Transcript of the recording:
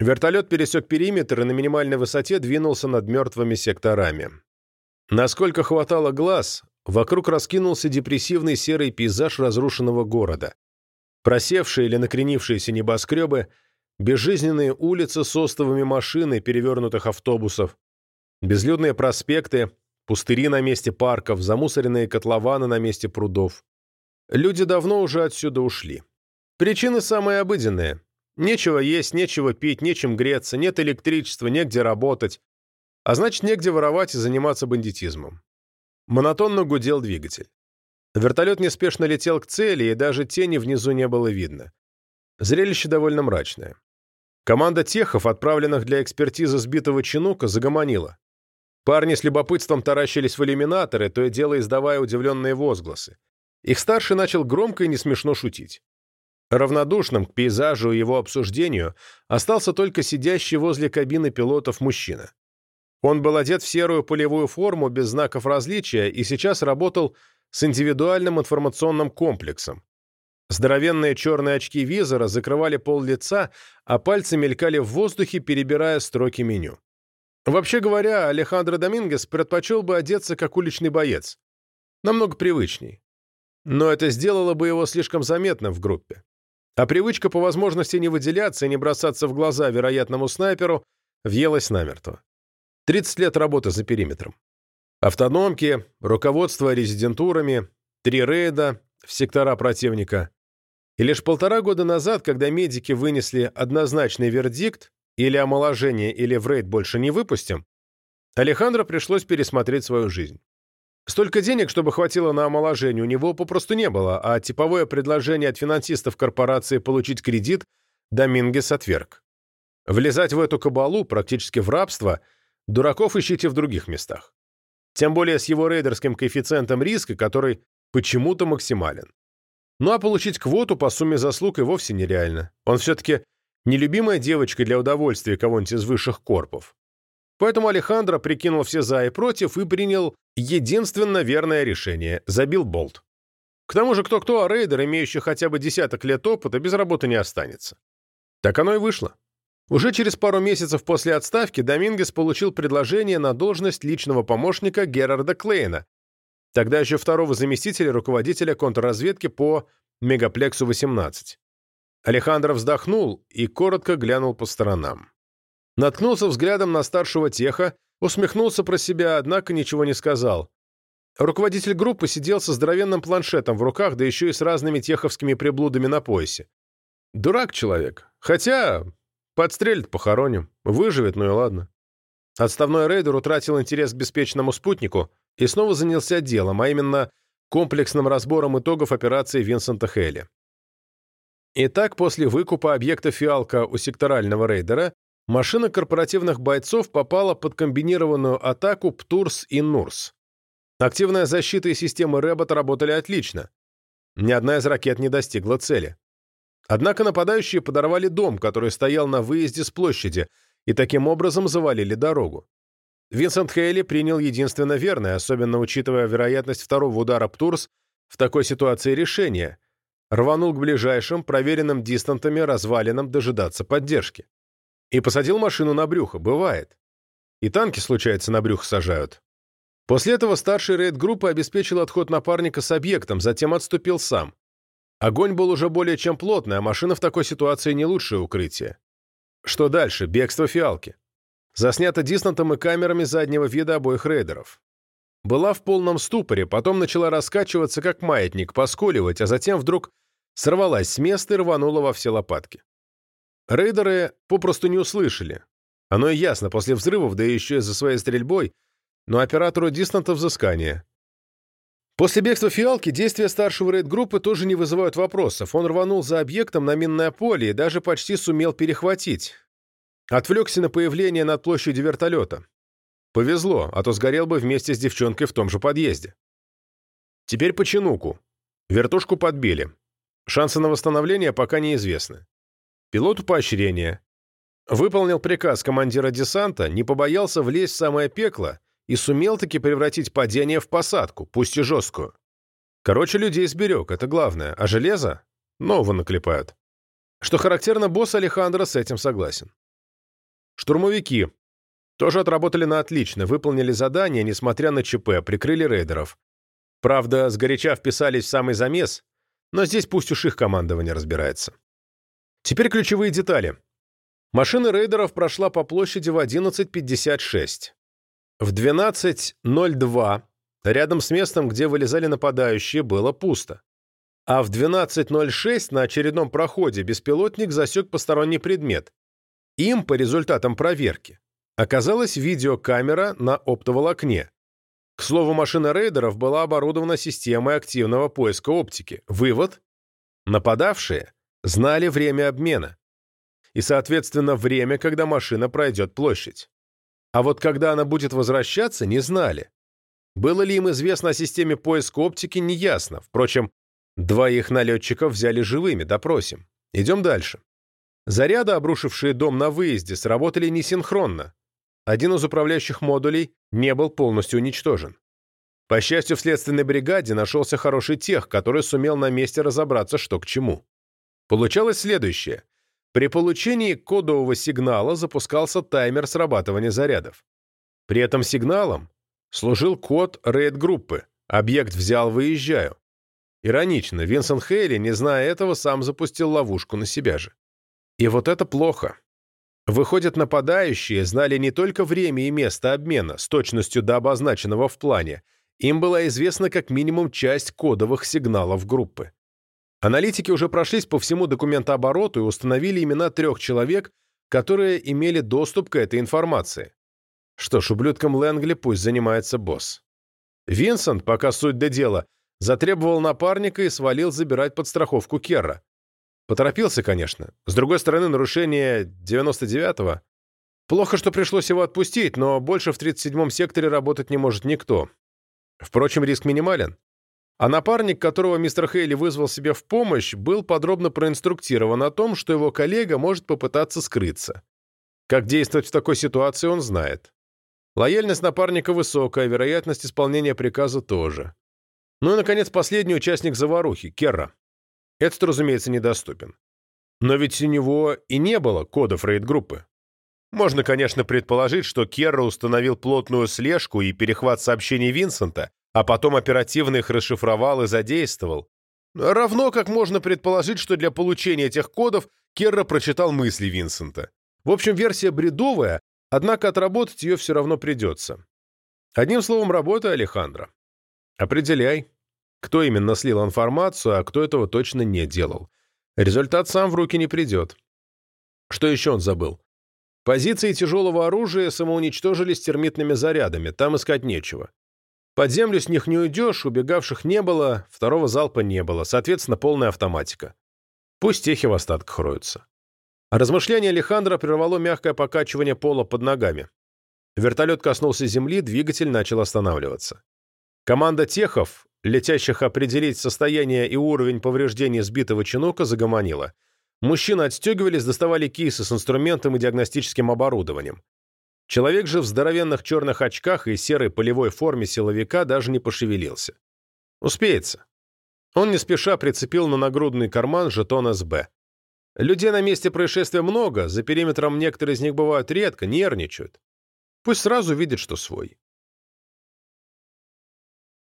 Вертолет пересек периметр и на минимальной высоте двинулся над мертвыми секторами. Насколько хватало глаз, вокруг раскинулся депрессивный серый пейзаж разрушенного города. Просевшие или накренившиеся небоскребы, безжизненные улицы с остовами машин и перевернутых автобусов, безлюдные проспекты, пустыри на месте парков, замусоренные котлованы на месте прудов. Люди давно уже отсюда ушли. Причины самые обыденные. Нечего есть, нечего пить, нечем греться, нет электричества, негде работать. А значит, негде воровать и заниматься бандитизмом. Монотонно гудел двигатель. Вертолет неспешно летел к цели, и даже тени внизу не было видно. Зрелище довольно мрачное. Команда техов, отправленных для экспертизы сбитого чинука, загомонила. Парни с любопытством таращились в иллюминаторы, то и дело издавая удивленные возгласы. Их старший начал громко и несмешно шутить. Равнодушным к пейзажу и его обсуждению остался только сидящий возле кабины пилотов мужчина. Он был одет в серую полевую форму без знаков различия и сейчас работал с индивидуальным информационным комплексом. Здоровенные черные очки визора закрывали пол лица, а пальцы мелькали в воздухе, перебирая строки меню. Вообще говоря, Алехандро Домингес предпочел бы одеться как уличный боец. Намного привычней. Но это сделало бы его слишком заметным в группе. А привычка по возможности не выделяться и не бросаться в глаза вероятному снайперу въелась намертво. 30 лет работы за периметром. Автономки, руководство резидентурами, три рейда в сектора противника. И лишь полтора года назад, когда медики вынесли однозначный вердикт, или омоложение, или в рейд больше не выпустим, Алехандро пришлось пересмотреть свою жизнь. Столько денег, чтобы хватило на омоложение, у него попросту не было, а типовое предложение от финансистов корпорации получить кредит Домингес отверг. Влезать в эту кабалу, практически в рабство, дураков ищите в других местах. Тем более с его рейдерским коэффициентом риска, который почему-то максимален. Ну а получить квоту по сумме заслуг и вовсе нереально. Он все-таки Нелюбимая девочка для удовольствия кого-нибудь из высших корпов. Поэтому Алехандро прикинул все за и против и принял единственно верное решение – забил болт. К тому же кто-кто, а рейдер, имеющий хотя бы десяток лет опыта, без работы не останется. Так оно и вышло. Уже через пару месяцев после отставки Домингес получил предложение на должность личного помощника Герарда Клейна, тогда еще второго заместителя руководителя контрразведки по Мегаплексу-18. Алехандро вздохнул и коротко глянул по сторонам. Наткнулся взглядом на старшего теха, усмехнулся про себя, однако ничего не сказал. Руководитель группы сидел со здоровенным планшетом в руках, да еще и с разными теховскими приблудами на поясе. Дурак человек. Хотя подстрелит похороним. Выживет, ну и ладно. Отставной рейдер утратил интерес к беспечному спутнику и снова занялся делом, а именно комплексным разбором итогов операции Винсента Хейли. Итак, после выкупа объекта «Фиалка» у секторального рейдера, машина корпоративных бойцов попала под комбинированную атаку ПТУРС и НУРС. Активная защита и системы РЭБОТ работали отлично. Ни одна из ракет не достигла цели. Однако нападающие подорвали дом, который стоял на выезде с площади, и таким образом завалили дорогу. Винсент Хейли принял единственно верное, особенно учитывая вероятность второго удара ПТУРС в такой ситуации решение – рванул к ближайшим, проверенным дистантами, развалинам дожидаться поддержки. И посадил машину на брюхо, бывает. И танки, случается, на брюхо сажают. После этого старший рейд группы обеспечил отход напарника с объектом, затем отступил сам. Огонь был уже более чем плотный, а машина в такой ситуации не лучшее укрытие. Что дальше? Бегство фиалки. Заснято дистантом и камерами заднего вида обоих рейдеров. Была в полном ступоре, потом начала раскачиваться, как маятник, поскуливать, а затем вдруг сорвалась с места и рванула во все лопатки. Рейдеры попросту не услышали. Оно и ясно, после взрывов, да еще и за своей стрельбой, но оператору дистанта взыскания. После бегства фиалки действия старшего рейд-группы тоже не вызывают вопросов. Он рванул за объектом на минное поле и даже почти сумел перехватить. Отвлекся на появление над площадью вертолета. Повезло, а то сгорел бы вместе с девчонкой в том же подъезде. Теперь по чинуку. Вертушку подбили. Шансы на восстановление пока неизвестны. Пилоту поощрение. Выполнил приказ командира десанта, не побоялся влезть в самое пекло и сумел таки превратить падение в посадку, пусть и жесткую. Короче, людей сберег, это главное, а железо нового наклепают. Что характерно, босс Алехандро с этим согласен. Штурмовики. Тоже отработали на отлично, выполнили задание, несмотря на ЧП, прикрыли рейдеров. Правда, сгоряча вписались в самый замес, но здесь пусть уж их командование разбирается. Теперь ключевые детали. Машина рейдеров прошла по площади в 11.56. В 12.02 рядом с местом, где вылезали нападающие, было пусто. А в 12.06 на очередном проходе беспилотник засек посторонний предмет. Им, по результатам проверки, оказалась видеокамера на оптоволокне. К слову, машина рейдеров была оборудована системой активного поиска оптики. Вывод – нападавшие знали время обмена и, соответственно, время, когда машина пройдет площадь. А вот когда она будет возвращаться, не знали. Было ли им известно о системе поиска оптики, неясно. Впрочем, двоих налетчиков взяли живыми, допросим. Идем дальше. Заряды, обрушившие дом на выезде, сработали несинхронно. Один из управляющих модулей не был полностью уничтожен. По счастью, в следственной бригаде нашелся хороший тех, который сумел на месте разобраться, что к чему. Получалось следующее. При получении кодового сигнала запускался таймер срабатывания зарядов. При этом сигналом служил код рейд-группы «Объект взял, выезжаю». Иронично, Винсент Хейли, не зная этого, сам запустил ловушку на себя же. И вот это плохо. Выходят, нападающие знали не только время и место обмена с точностью до обозначенного в плане, им была известна как минимум часть кодовых сигналов группы. Аналитики уже прошлись по всему документообороту и установили имена трех человек, которые имели доступ к этой информации. Что ж, ублюдком Лэнгли пусть занимается босс. Винсент, пока суть до дела, затребовал напарника и свалил забирать подстраховку Керра. Поторопился, конечно. С другой стороны, нарушение 99-го. Плохо, что пришлось его отпустить, но больше в 37-м секторе работать не может никто. Впрочем, риск минимален. А напарник, которого мистер Хейли вызвал себе в помощь, был подробно проинструктирован о том, что его коллега может попытаться скрыться. Как действовать в такой ситуации, он знает. Лояльность напарника высокая, вероятность исполнения приказа тоже. Ну и, наконец, последний участник заварухи, Керра. Этот, разумеется, недоступен. Но ведь у него и не было кодов рейд-группы. Можно, конечно, предположить, что Керра установил плотную слежку и перехват сообщений Винсента, а потом оперативно их расшифровал и задействовал. Равно как можно предположить, что для получения этих кодов Керра прочитал мысли Винсента. В общем, версия бредовая, однако отработать ее все равно придется. Одним словом, работа Алехандро. Определяй, кто именно слил информацию, а кто этого точно не делал. Результат сам в руки не придет. Что еще он забыл? Позиции тяжелого оружия самоуничтожились термитными зарядами, там искать нечего. Под землю с них не уйдешь, убегавших не было, второго залпа не было, соответственно, полная автоматика. Пусть техи в остатках роются. размышление Алехандро прервало мягкое покачивание пола под ногами. Вертолет коснулся земли, двигатель начал останавливаться. Команда техов, летящих определить состояние и уровень повреждений сбитого чинука, загомонила. Мужчины отстегивались, доставали кейсы с инструментом и диагностическим оборудованием. Человек же в здоровенных черных очках и серой полевой форме силовика даже не пошевелился. Успеется. Он не спеша прицепил на нагрудный карман жетон СБ. Людей на месте происшествия много, за периметром некоторые из них бывают редко, нервничают. Пусть сразу видит, что свой.